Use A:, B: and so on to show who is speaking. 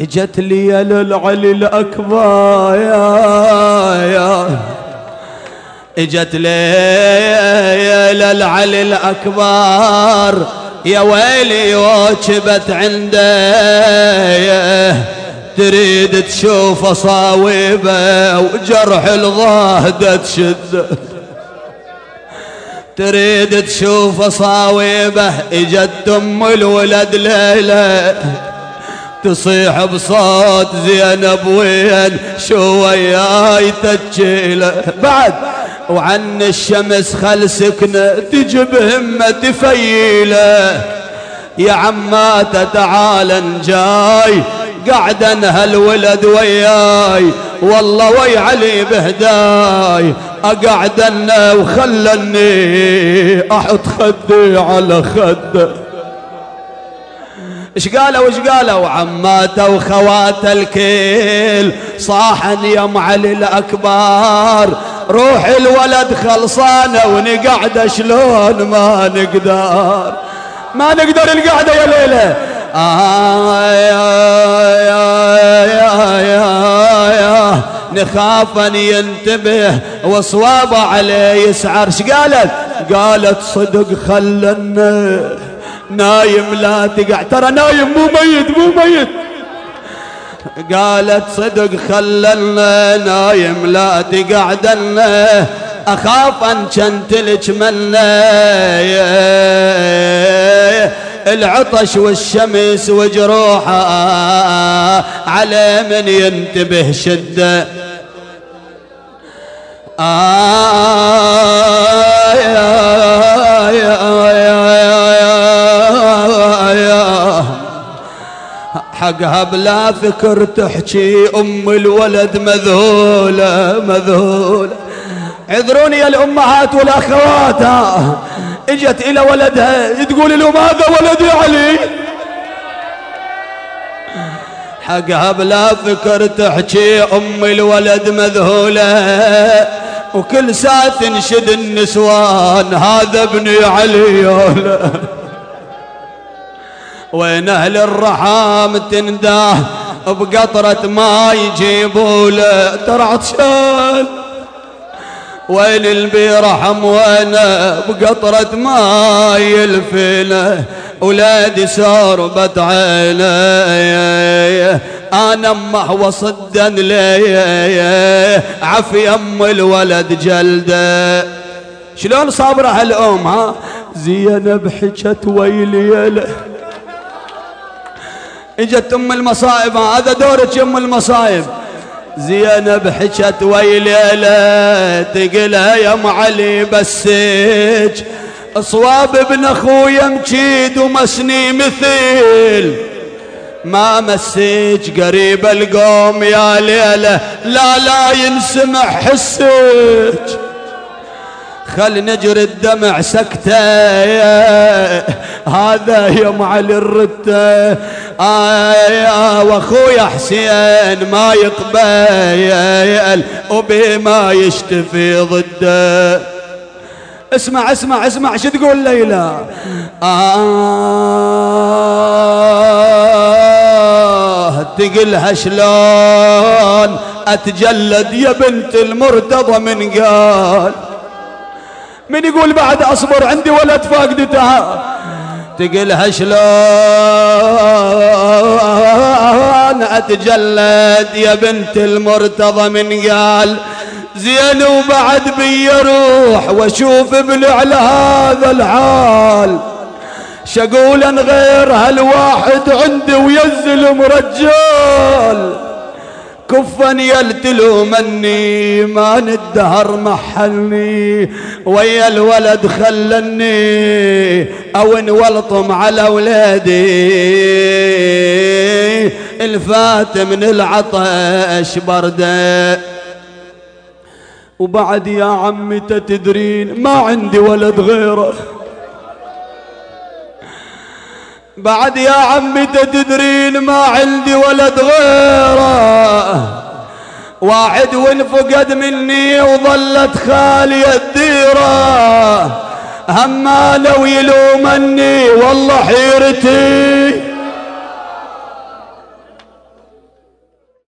A: اجت لي للعلي الاكبر يا يا اجت لي للعلي الاكبر يا ويلي وجبت عنده تريد تشوف صاوبه وجرح الظهد تشد. تريد تشوف صاوبه اجت أم الولد ليله تصيح بصوت زينب وين شو وياي تجيله بعد وعن الشمس خل سكنه تجي بهمة تفيله يا عماته تعال جاي قعدا هالولد وياي. والله وي علي بهداي اقعدنا وخلني أحط خدي على خده إيش قالوا إيش قالوا؟ عماته وخواته الكل صاحن يا علي الأكبر. روح الولد خلصانة ونقعد شلون؟ ما نقدر ما نقدر القعدة يا ليلة. آه يا يا يا يا يا نخاف ان ينتبه وصوابه عليه يسعر. إيش قالت؟ قالت صدق خلنا نايم لا تقع. ترى نايم مو ميت مو ميت. قالت صدق خلنا نايم لا تقعدنا أخاف أن كنت منا العطش والشمس وجروحها على من ينتبه شده. آه. حقها بلا فكر تحكي أم الولد مذهولة مذهولة. عذروني يا الأمهات والأخوات. إجت إلى ولدها تقول له ماذا ولدي علي؟ حقها بلا فكر تحكي أم الولد مذهولة. وكل ساعة تنشد النسوان هذا ابني علي. وين أهل الرحام تنداه بقطرة ما يجيبوا له ترى عطشان. وين البيرحم وأنا بقطرة ما يلفنا ولادي سربت عيني أنا أمه وصدا لي عفي أم الولد جلده. شلون صابرة هالأم ها؟ زينب حكت ويلي له اجت ام المصائب هذا دورك ام المصائب. زينب حكت ويليلة تقلها يا ام علي بسيج صواب ابن اخويا مجيد ومسني مثيل. ما مسيج قريب القوم يا ليلة لا لا ينسمع حسيج خل نجري الدمع سكتة. هذا يا علي الرتة. آه واخويا حسين ما يقبل وبما يشتفي ضده. اسمع اسمع اسمع شو تقول ليلى؟ آه تقلها شلون؟ أتجلد يا بنت المرتضى من قال. من يقول بعد أصبر عندي ولد فاقدتها تقلها شلون أتجلد يا بنت المرتضى من قال زين وبعد بي روح وأشوف ابن على هذا الحال. شقولا غير هالواحد عندي ويزل مرجال كفا يلتلو مني ما الدهر محلني ويا الولد خلني أو انولطم على أولادي. الفات من العطش برده. وبعد يا عمي تدرين ما عندي ولد غيره. بعد يا عمي تدرين ما عندي ولد غيره. واحد وانفقد مني وظلت خالي الديره. هما لو يلومني والله حيرتي.